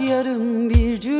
yarım bir cümle